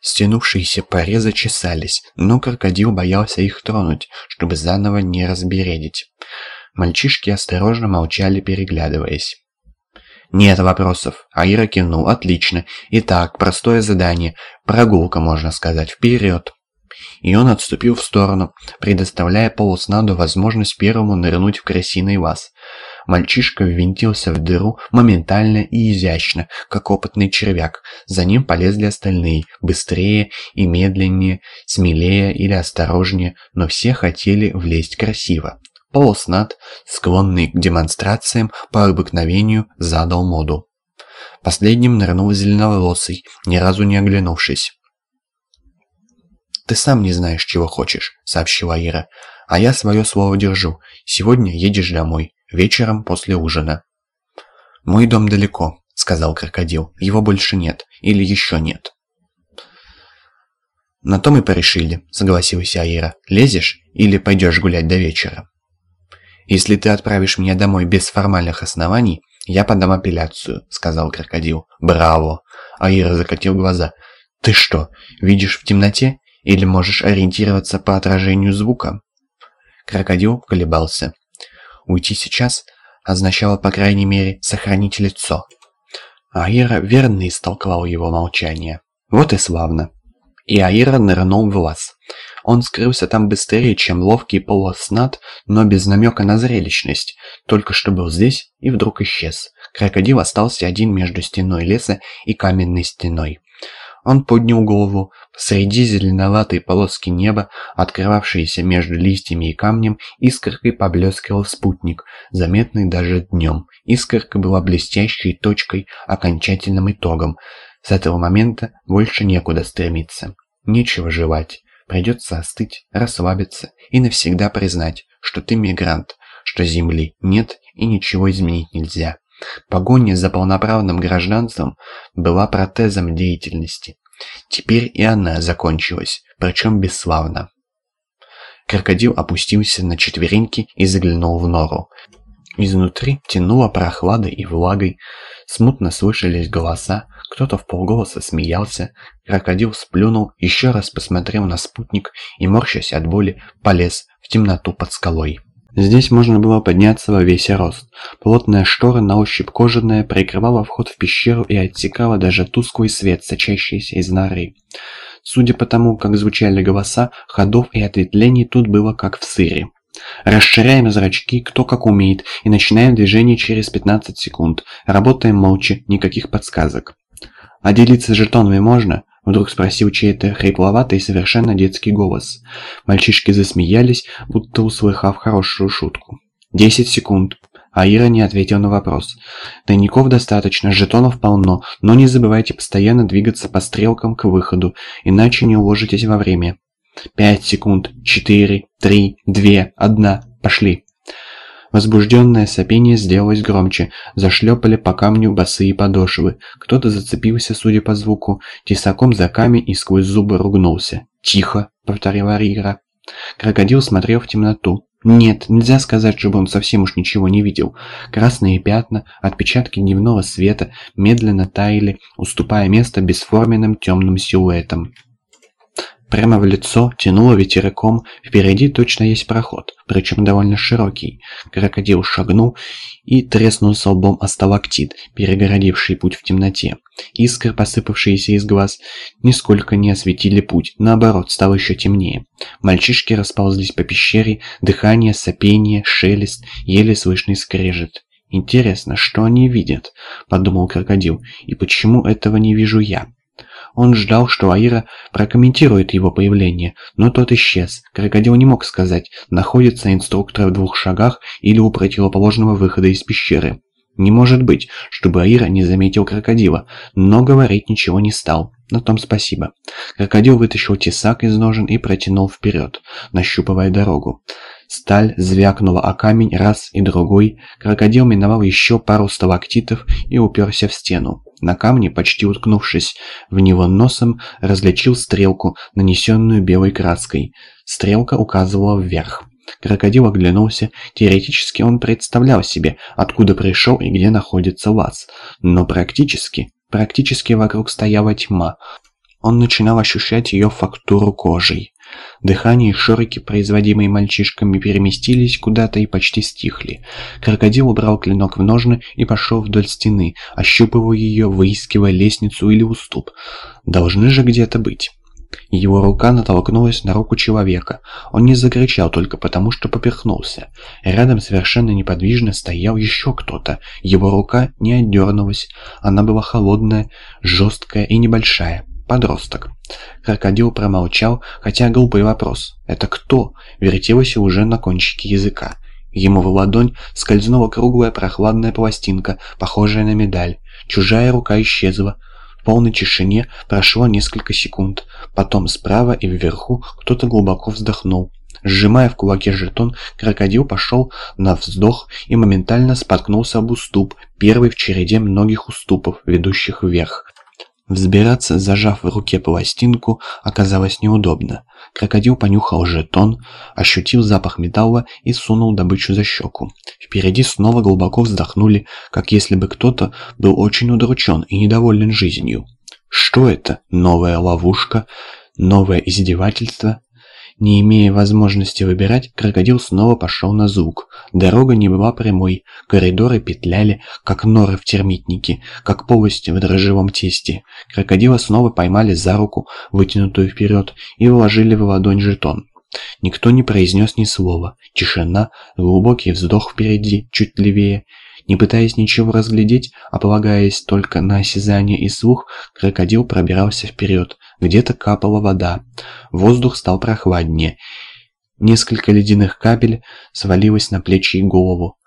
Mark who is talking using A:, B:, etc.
A: Стянувшиеся порезы чесались, но крокодил боялся их тронуть, чтобы заново не разбередить. Мальчишки осторожно молчали, переглядываясь. «Нет вопросов», — Аира кивнул. «Отлично. Итак, простое задание. Прогулка, можно сказать. Вперед!» И он отступил в сторону, предоставляя полуснаду возможность первому нырнуть в крысиный ваз. Мальчишка ввинтился в дыру моментально и изящно, как опытный червяк. За ним полезли остальные, быстрее и медленнее, смелее или осторожнее, но все хотели влезть красиво. Полуснат, склонный к демонстрациям, по обыкновению задал моду. Последним нырнул зеленоволосый, ни разу не оглянувшись. «Ты сам не знаешь, чего хочешь», — сообщила Ира. «А я свое слово держу. Сегодня едешь домой. Вечером после ужина». «Мой дом далеко», — сказал крокодил. «Его больше нет. Или еще нет». «На то мы порешили», — согласилась Аира. «Лезешь или пойдешь гулять до вечера?» «Если ты отправишь меня домой без формальных оснований, я подам апелляцию», — сказал крокодил. «Браво!» Аира закатил глаза. «Ты что, видишь в темноте? Или можешь ориентироваться по отражению звука?» Крокодил колебался. Уйти сейчас означало, по крайней мере, сохранить лицо. Аира верно истолковал его молчание. Вот и славно. И Аира нырнул в лаз. Он скрылся там быстрее, чем ловкий полуснат, но без намека на зрелищность. Только что был здесь и вдруг исчез. Крокодил остался один между стеной леса и каменной стеной. Он поднял голову. Среди зеленоватой полоски неба, открывавшейся между листьями и камнем, искоркой поблескивал спутник, заметный даже днем. Искорка была блестящей точкой, окончательным итогом. С этого момента больше некуда стремиться. Нечего жевать. Придется остыть, расслабиться и навсегда признать, что ты мигрант, что земли нет и ничего изменить нельзя. Погоня за полноправным гражданством была протезом деятельности. Теперь и она закончилась, причем бесславно. Крокодил опустился на четвереньки и заглянул в нору. Изнутри тянуло прохладой и влагой, смутно слышались голоса, кто-то в полголоса смеялся, крокодил сплюнул, еще раз посмотрел на спутник и, морщась от боли, полез в темноту под скалой. Здесь можно было подняться во весь рост. Плотная штора, на ощупь кожаная, прикрывала вход в пещеру и отсекала даже тусклый свет, сочащийся из норы. Судя по тому, как звучали голоса, ходов и ответвлений тут было как в сыре. Расширяем зрачки, кто как умеет, и начинаем движение через 15 секунд. Работаем молча, никаких подсказок. «А делиться жетонами можно?» – вдруг спросил чей-то хрипловатый совершенно детский голос. Мальчишки засмеялись, будто услыхав хорошую шутку. «Десять секунд». Аира не ответил на вопрос. «Тайников достаточно, жетонов полно, но не забывайте постоянно двигаться по стрелкам к выходу, иначе не уложитесь во время». «Пять секунд. Четыре. Три. Две. Одна. Пошли». Возбужденное сопение сделалось громче, зашлепали по камню босые подошвы. Кто-то зацепился, судя по звуку, тесаком за камень и сквозь зубы ругнулся. «Тихо!» — повторила Рира. Крокодил смотрел в темноту. Нет, нельзя сказать, чтобы он совсем уж ничего не видел. Красные пятна, отпечатки дневного света медленно таяли, уступая место бесформенным темным силуэтам. Прямо в лицо тянуло ветерком, впереди точно есть проход, причем довольно широкий. Крокодил шагнул и треснулся лбом о перегородивший путь в темноте. Искры, посыпавшиеся из глаз, нисколько не осветили путь, наоборот, стало еще темнее. Мальчишки расползлись по пещере, дыхание, сопение, шелест, еле слышный скрежет. «Интересно, что они видят?» – подумал крокодил. «И почему этого не вижу я?» Он ждал, что Аира прокомментирует его появление, но тот исчез. Крокодил не мог сказать, находится инструктор в двух шагах или у противоположного выхода из пещеры. Не может быть, чтобы Аира не заметил крокодила, но говорить ничего не стал. На том спасибо. Крокодил вытащил тесак из ножен и протянул вперед, нащупывая дорогу. Сталь звякнула о камень раз и другой. Крокодил миновал еще пару сталактитов и уперся в стену. На камне, почти уткнувшись в него носом, различил стрелку, нанесенную белой краской. Стрелка указывала вверх. Крокодил оглянулся. Теоретически он представлял себе, откуда пришел и где находится лаз. Но практически, практически вокруг стояла тьма. он начинал ощущать ее фактуру кожей. Дыхание и шорики, производимые мальчишками, переместились куда-то и почти стихли. Крокодил убрал клинок в ножны и пошел вдоль стены, ощупывая ее, выискивая лестницу или уступ. Должны же где-то быть. Его рука натолкнулась на руку человека. Он не закричал только потому, что поперхнулся. Рядом совершенно неподвижно стоял еще кто-то. Его рука не отдернулась. Она была холодная, жесткая и небольшая. Подросток. Крокодил промолчал, хотя глупый вопрос. «Это кто?» вертелся уже на кончике языка. Ему в ладонь скользнула круглая прохладная пластинка, похожая на медаль. Чужая рука исчезла. В полной тишине прошло несколько секунд. Потом справа и вверху кто-то глубоко вздохнул. Сжимая в кулаке жетон, крокодил пошел на вздох и моментально споткнулся об уступ, первый в череде многих уступов, ведущих вверх. Взбираться, зажав в руке пластинку, оказалось неудобно. Крокодил понюхал жетон, ощутил запах металла и сунул добычу за щеку. Впереди снова глубоко вздохнули, как если бы кто-то был очень удручен и недоволен жизнью. Что это? Новая ловушка? Новое издевательство? Не имея возможности выбирать, крокодил снова пошел на звук. Дорога не была прямой, коридоры петляли, как норы в термитнике, как полости в дрожжевом тесте. Крокодила снова поймали за руку, вытянутую вперед, и вложили в ладонь жетон. Никто не произнес ни слова. Тишина, глубокий вздох впереди, чуть левее. Не пытаясь ничего разглядеть, а полагаясь только на осязание и слух, крокодил пробирался вперед. Где-то капала вода. Воздух стал прохладнее. Несколько ледяных капель свалилось на плечи и голову.